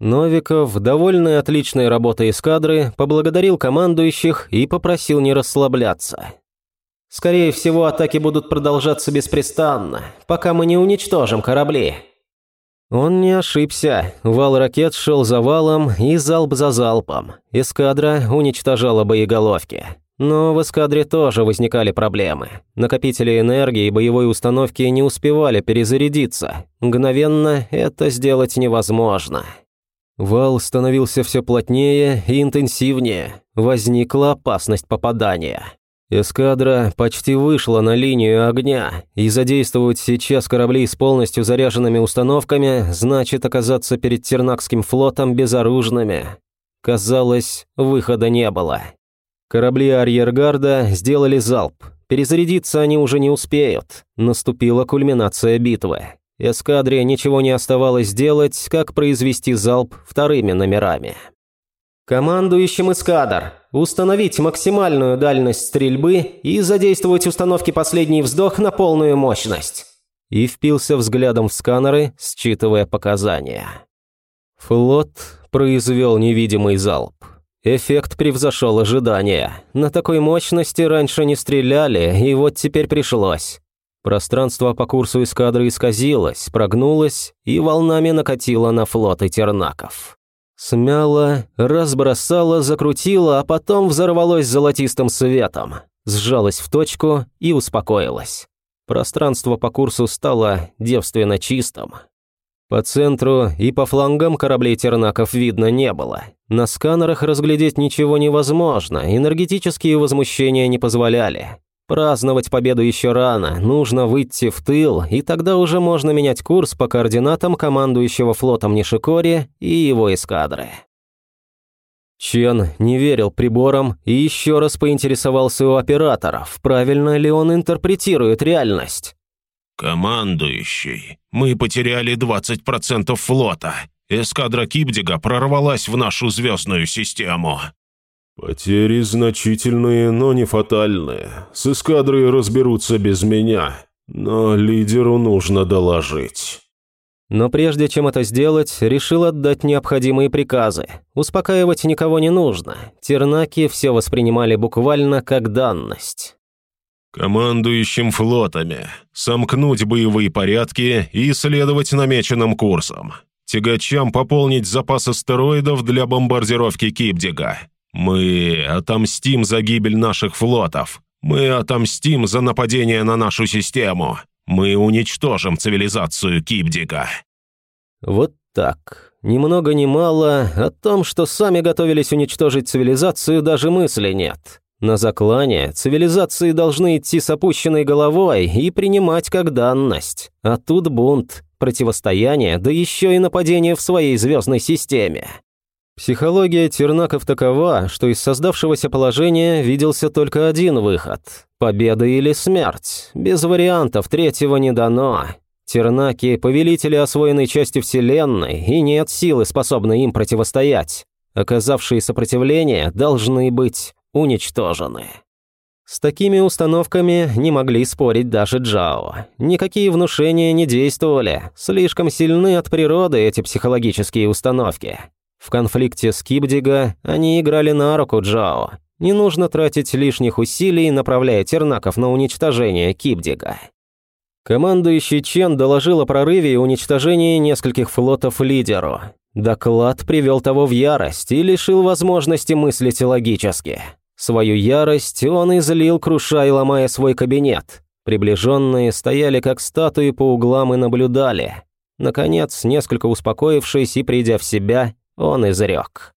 Новиков, довольный отличной работой эскадры, поблагодарил командующих и попросил не расслабляться. «Скорее всего, атаки будут продолжаться беспрестанно, пока мы не уничтожим корабли». Он не ошибся. Вал ракет шел за валом и залп за залпом. Эскадра уничтожала боеголовки. Но в эскадре тоже возникали проблемы. Накопители энергии и боевой установки не успевали перезарядиться. Мгновенно это сделать невозможно. Вал становился все плотнее и интенсивнее. Возникла опасность попадания. Эскадра почти вышла на линию огня, и задействовать сейчас корабли с полностью заряженными установками значит оказаться перед Тернакским флотом безоружными. Казалось, выхода не было. Корабли арьергарда сделали залп. Перезарядиться они уже не успеют. Наступила кульминация битвы. Эскадре ничего не оставалось делать, как произвести залп вторыми номерами. «Командующим эскадр, установить максимальную дальность стрельбы и задействовать установки «Последний вздох» на полную мощность». И впился взглядом в сканеры, считывая показания. Флот произвел невидимый залп. Эффект превзошел ожидания. На такой мощности раньше не стреляли, и вот теперь пришлось. Пространство по курсу эскадры исказилось, прогнулось и волнами накатило на флоты тернаков. Смяло, разбросало, закрутило, а потом взорвалось золотистым светом, сжалось в точку и успокоилось. Пространство по курсу стало девственно чистым. По центру и по флангам кораблей тернаков видно не было. На сканерах разглядеть ничего невозможно, энергетические возмущения не позволяли. Праздновать победу еще рано, нужно выйти в тыл, и тогда уже можно менять курс по координатам командующего флотом Нишикори и его эскадры. Чен не верил приборам и еще раз поинтересовался у операторов, правильно ли он интерпретирует реальность. «Командующий, мы потеряли 20% флота. Эскадра Кибдига прорвалась в нашу звездную систему. «Потери значительные, но не фатальные. С эскадрой разберутся без меня, но лидеру нужно доложить». Но прежде чем это сделать, решил отдать необходимые приказы. Успокаивать никого не нужно. Тернаки все воспринимали буквально как данность. «Командующим флотами. Сомкнуть боевые порядки и следовать намеченным курсом. Тягачам пополнить запас астероидов для бомбардировки Кипдига. Мы отомстим за гибель наших флотов. Мы отомстим за нападение на нашу систему. Мы уничтожим цивилизацию Кипдика». Вот так. Ни много ни мало, о том, что сами готовились уничтожить цивилизацию, даже мысли нет. На заклане цивилизации должны идти с опущенной головой и принимать как данность. А тут бунт, противостояние, да еще и нападение в своей звездной системе. Психология Тернаков такова, что из создавшегося положения виделся только один выход – победа или смерть. Без вариантов третьего не дано. Тернаки – повелители освоенной части Вселенной, и нет силы, способной им противостоять. Оказавшие сопротивление должны быть уничтожены. С такими установками не могли спорить даже Джао. Никакие внушения не действовали, слишком сильны от природы эти психологические установки. В конфликте с Кибдига они играли на руку Джао. Не нужно тратить лишних усилий, направляя тернаков на уничтожение Кибдига. Командующий Чен доложил о прорыве и уничтожении нескольких флотов лидеру. Доклад привел того в ярость и лишил возможности мыслить логически. Свою ярость он излил, крушая и ломая свой кабинет. Приближенные стояли как статуи по углам и наблюдали. Наконец, несколько успокоившись и придя в себя, он изрек.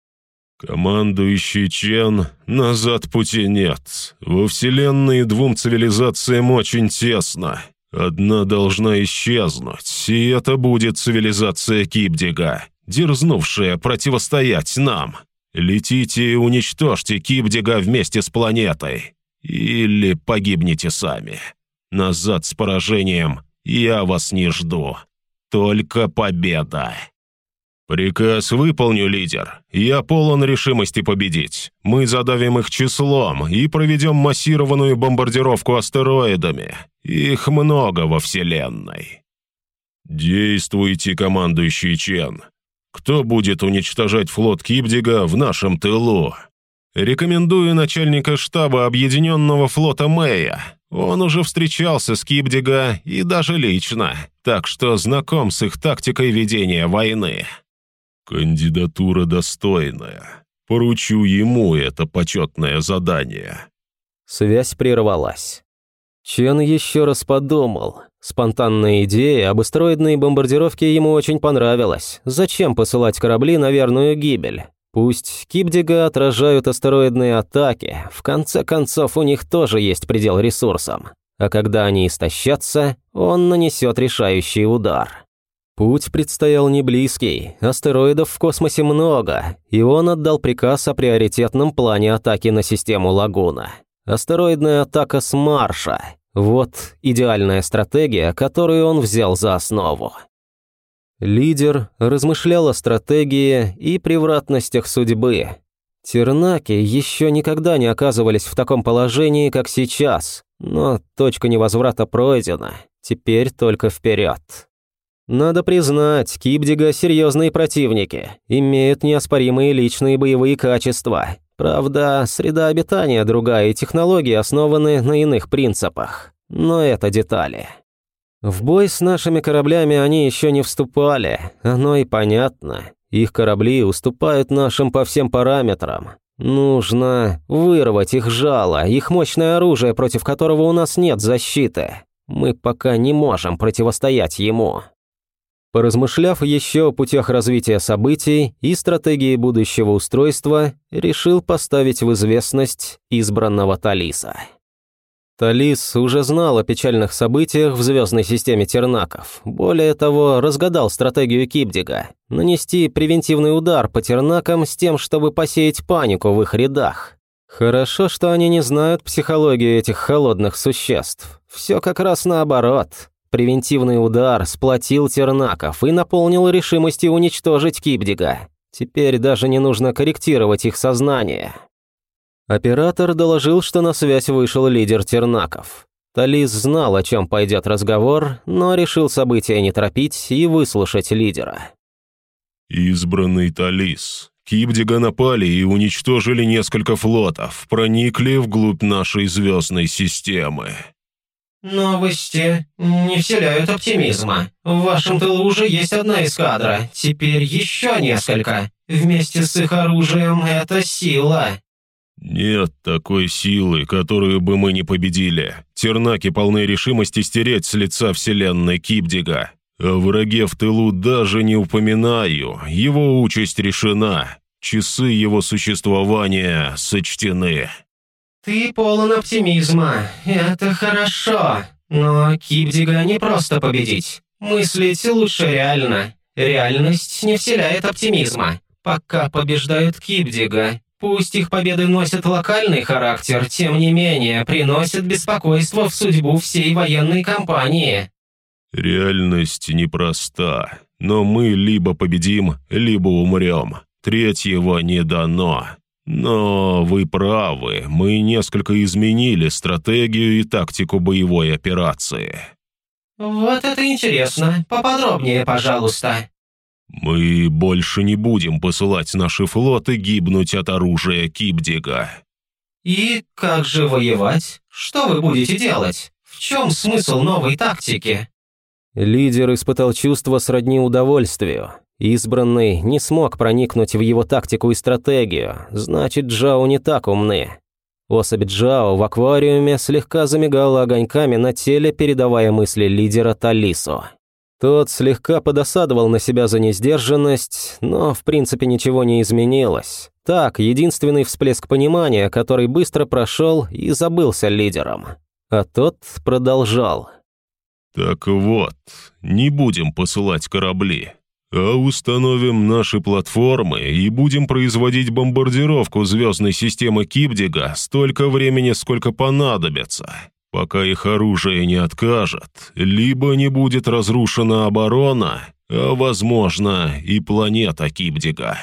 «Командующий Чен, назад пути нет. Во Вселенной двум цивилизациям очень тесно. Одна должна исчезнуть, и это будет цивилизация Кипдига, дерзнувшая противостоять нам. Летите и уничтожьте Кипдига вместе с планетой. Или погибнете сами. Назад с поражением я вас не жду. Только победа». «Приказ выполню, лидер. Я полон решимости победить. Мы задавим их числом и проведем массированную бомбардировку астероидами. Их много во Вселенной». «Действуйте, командующий Чен. Кто будет уничтожать флот Кибдига в нашем тылу? Рекомендую начальника штаба Объединенного флота Мэя. Он уже встречался с Кибдига и даже лично, так что знаком с их тактикой ведения войны. Кандидатура достойная. Поручу ему это почетное задание. Связь прервалась. Чен еще раз подумал. Спонтанная идея об астероидной бомбардировке ему очень понравилась. Зачем посылать корабли на верную гибель? Пусть Кипдига отражают астероидные атаки, в конце концов у них тоже есть предел ресурсам. А когда они истощатся, он нанесет решающий удар. Путь предстоял не близкий, астероидов в космосе много, и он отдал приказ о приоритетном плане атаки на систему Лагуна. Астероидная атака с Марша. Вот идеальная стратегия, которую он взял за основу. Лидер размышлял о стратегии и превратностях судьбы. Тернаки еще никогда не оказывались в таком положении, как сейчас, но точка невозврата пройдена, теперь только вперед. Надо признать, Кибдига – серьезные противники, имеют неоспоримые личные боевые качества, Правда, среда обитания другая и технологии основаны на иных принципах. Но это детали. В бой с нашими кораблями они еще не вступали, оно и понятно. Их корабли уступают нашим по всем параметрам. Нужно вырвать их жало, их мощное оружие, против которого у нас нет защиты. Мы пока не можем противостоять ему. Поразмышляв еще о путях развития событий и стратегии будущего устройства, решил поставить в известность избранного Талиса. Талис уже знал о печальных событиях в звездной системе Тернаков. Более того, разгадал стратегию Кипдига – нанести превентивный удар по Тернакам с тем, чтобы посеять панику в их рядах. Хорошо, что они не знают психологию этих холодных существ. Все как раз наоборот. Превентивный удар сплотил Тернаков и наполнил решимостью уничтожить Кипдига. Теперь даже не нужно корректировать их сознание. Оператор доложил, что на связь вышел лидер Тернаков. Талис знал, о чем пойдет разговор, но решил события не торопить и выслушать лидера. «Избранный Талис, Кипдига напали и уничтожили несколько флотов, проникли вглубь нашей звездной системы. «Новости не вселяют оптимизма. В вашем тылу уже есть одна эскадра, теперь еще несколько. Вместе с их оружием это сила». «Нет такой силы, которую бы мы не победили. Тернаки полны решимости стереть с лица вселенной Кипдига. О враге в тылу даже не упоминаю, его участь решена. Часы его существования сочтены». «Ты полон оптимизма, это хорошо. Но Кипдига не просто победить. Мыслить лучше реально. Реальность не вселяет оптимизма. Пока побеждают Кипдига. Пусть их победы носят локальный характер, тем не менее приносят беспокойство в судьбу всей военной кампании». «Реальность непроста, но мы либо победим, либо умрем. Третьего не дано. Но вы правы, мы несколько изменили стратегию и тактику боевой операции. Вот это интересно. Поподробнее, пожалуйста. Мы больше не будем посылать наши флоты гибнуть от оружия Кибдига. И как же воевать? Что вы будете делать? В чем смысл новой тактики? Лидер испытал чувство сродни удовольствию. Избранный не смог проникнуть в его тактику и стратегию, значит, Джао не так умны. Особь Джао в аквариуме слегка замигала огоньками на теле, передавая мысли лидера Талису. Тот слегка подосадовал на себя за несдержанность, но в принципе ничего не изменилось. Так, единственный всплеск понимания, который быстро прошел и забылся лидером. А тот продолжал. «Так вот, не будем посылать корабли а установим наши платформы и будем производить бомбардировку звездной системы Кибдига столько времени, сколько понадобится, пока их оружие не откажет, либо не будет разрушена оборона, а, возможно, и планета Кибдига».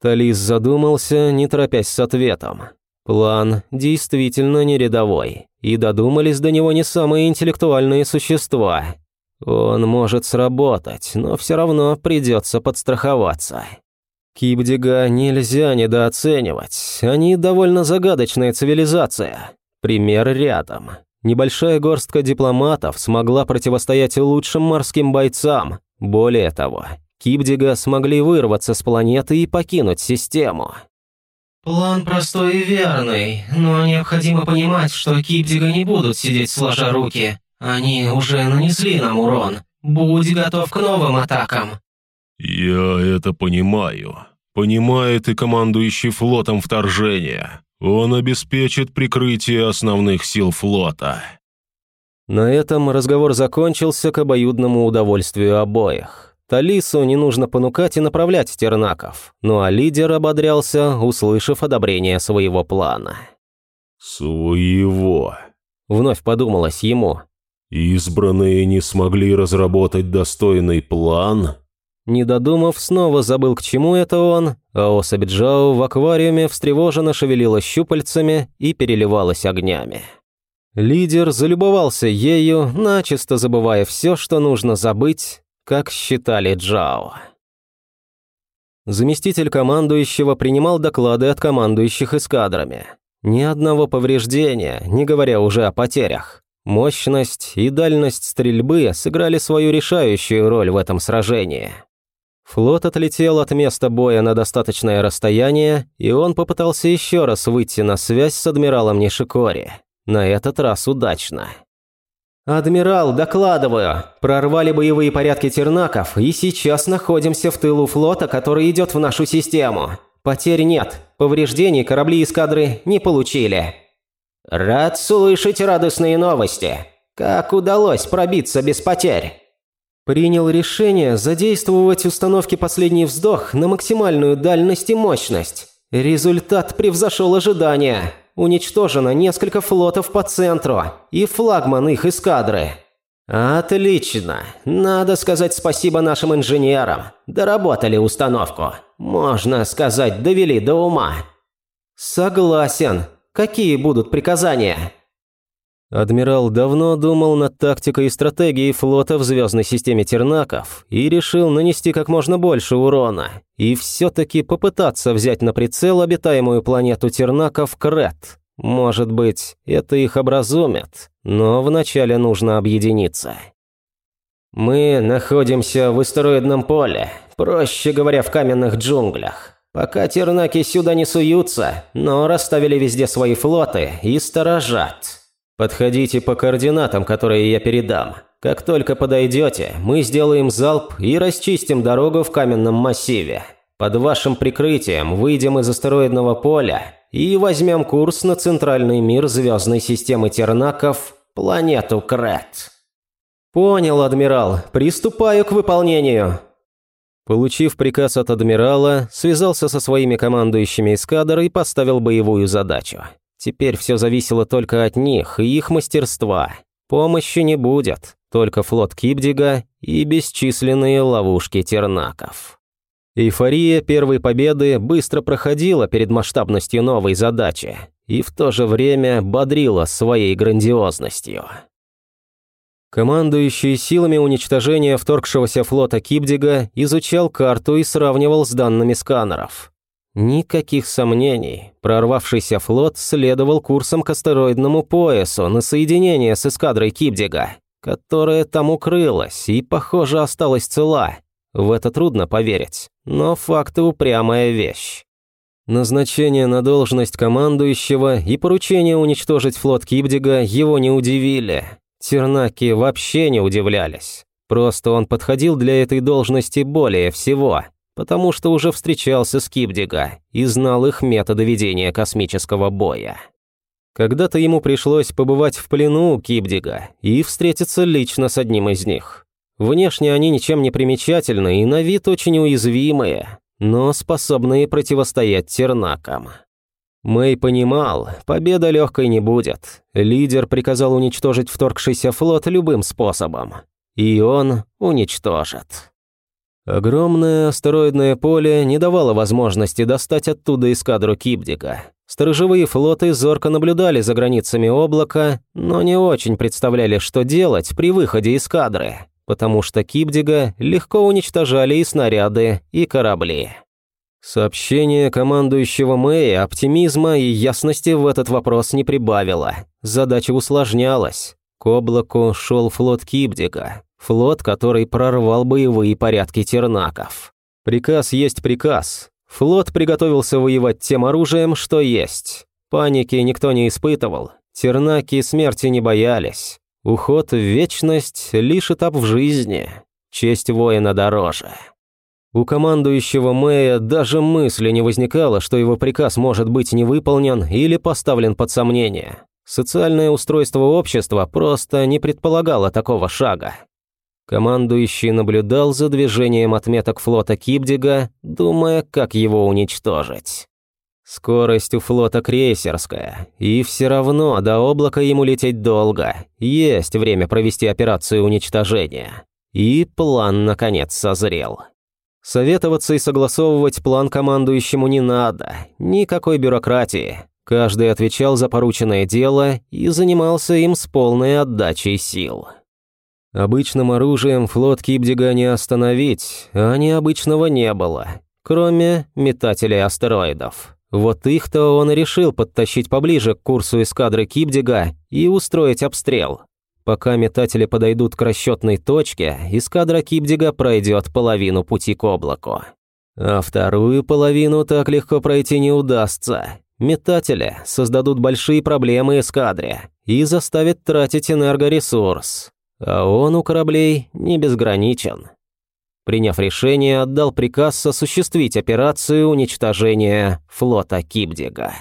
Талис задумался, не торопясь с ответом. План действительно не рядовой, и додумались до него не самые интеллектуальные существа. Он может сработать, но все равно придется подстраховаться. Кибдига нельзя недооценивать. Они довольно загадочная цивилизация. Пример рядом. Небольшая горстка дипломатов смогла противостоять лучшим морским бойцам. Более того, Кибдига смогли вырваться с планеты и покинуть систему. «План простой и верный, но необходимо понимать, что Кибдига не будут сидеть сложа руки. Они уже нанесли нам урон. Будь готов к новым атакам». «Я это понимаю. Понимает и командующий флотом вторжения. Он обеспечит прикрытие основных сил флота». На этом разговор закончился к обоюдному удовольствию обоих. Талису не нужно понукать и направлять тернаков, ну а лидер ободрялся, услышав одобрение своего плана. «Своего», — вновь подумалось ему. «Избранные не смогли разработать достойный план?» Не додумав, снова забыл, к чему это он, а особь Джао в аквариуме встревоженно шевелила щупальцами и переливалась огнями. Лидер залюбовался ею, начисто забывая все, что нужно забыть, как считали Джао. Заместитель командующего принимал доклады от командующих эскадрами. Ни одного повреждения, не говоря уже о потерях. Мощность и дальность стрельбы сыграли свою решающую роль в этом сражении. Флот отлетел от места боя на достаточное расстояние, и он попытался еще раз выйти на связь с адмиралом Нишикори. На этот раз удачно. «Адмирал, докладываю. Прорвали боевые порядки тернаков, и сейчас находимся в тылу флота, который идет в нашу систему. Потерь нет. Повреждений корабли эскадры не получили». «Рад слышать радостные новости. Как удалось пробиться без потерь?» Принял решение задействовать установки «Последний вздох» на максимальную дальность и мощность. Результат превзошел ожидания. Уничтожено несколько флотов по центру и флагман их эскадры. Отлично. Надо сказать спасибо нашим инженерам. Доработали установку. Можно сказать, довели до ума. Согласен. Какие будут приказания? Адмирал давно думал над тактикой и стратегией флота в звездной системе Тернаков и решил нанести как можно больше урона и все-таки попытаться взять на прицел обитаемую планету Тернаков Крет. Может быть, это их образумит, но вначале нужно объединиться. Мы находимся в астероидном поле, проще говоря, в каменных джунглях. Пока тернаки сюда не суются, но расставили везде свои флоты и сторожат. Подходите по координатам, которые я передам. Как только подойдете, мы сделаем залп и расчистим дорогу в каменном массиве. Под вашим прикрытием выйдем из астероидного поля и возьмем курс на центральный мир звездной системы Тернаков, планету Крет. Понял, адмирал. Приступаю к выполнению. Получив приказ от адмирала, связался со своими командующими эскадр и поставил боевую задачу. Теперь все зависело только от них и их мастерства. Помощи не будет, только флот Кибдига и бесчисленные ловушки тернаков. Эйфория первой победы быстро проходила перед масштабностью новой задачи и в то же время бодрила своей грандиозностью. Командующий силами уничтожения вторгшегося флота Кибдига изучал карту и сравнивал с данными сканеров. Никаких сомнений, прорвавшийся флот следовал курсом к астероидному поясу на соединение с эскадрой Кибдига, которая там укрылась и, похоже, осталась цела. В это трудно поверить, но факты упрямая вещь. Назначение на должность командующего и поручение уничтожить флот Кибдига его не удивили. Тернаки вообще не удивлялись. Просто он подходил для этой должности более всего – потому что уже встречался с Кибдига и знал их методы ведения космического боя. Когда-то ему пришлось побывать в плену у Кибдига и встретиться лично с одним из них. Внешне они ничем не примечательны и на вид очень уязвимые, но способные противостоять тернакам. Мэй понимал, победа легкой не будет. Лидер приказал уничтожить вторгшийся флот любым способом. И он уничтожит. Огромное астероидное поле не давало возможности достать оттуда эскадру Кибдика. Сторожевые флоты зорко наблюдали за границами облака, но не очень представляли, что делать при выходе эскадры. потому что Кибдига легко уничтожали и снаряды, и корабли. Сообщение командующего Мэя оптимизма и ясности в этот вопрос не прибавило. Задача усложнялась. К облаку шел флот Кибдига, флот, который прорвал боевые порядки тернаков. Приказ есть приказ. Флот приготовился воевать тем оружием, что есть. Паники никто не испытывал, тернаки смерти не боялись. Уход в вечность – лишь этап в жизни. Честь воина дороже. У командующего Мэя даже мысли не возникало, что его приказ может быть не выполнен или поставлен под сомнение. Социальное устройство общества просто не предполагало такого шага. Командующий наблюдал за движением отметок флота Кибдига, думая, как его уничтожить. Скорость у флота крейсерская, и все равно до облака ему лететь долго. Есть время провести операцию уничтожения. И план, наконец, созрел. Советоваться и согласовывать план командующему не надо. Никакой бюрократии. Каждый отвечал за порученное дело и занимался им с полной отдачей сил. Обычным оружием флот Кибдига не остановить, а необычного не было, кроме метателей астероидов. Вот их-то он и решил подтащить поближе к курсу эскадры Кибдига и устроить обстрел. Пока метатели подойдут к расчетной точке, эскадра Кибдига пройдет половину пути к облаку. А вторую половину так легко пройти не удастся. Метатели создадут большие проблемы эскадре и заставят тратить энергоресурс. А он у кораблей не безграничен. Приняв решение, отдал приказ осуществить операцию уничтожения флота Кибдига.